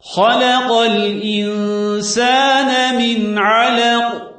خلق الإنسان من علق.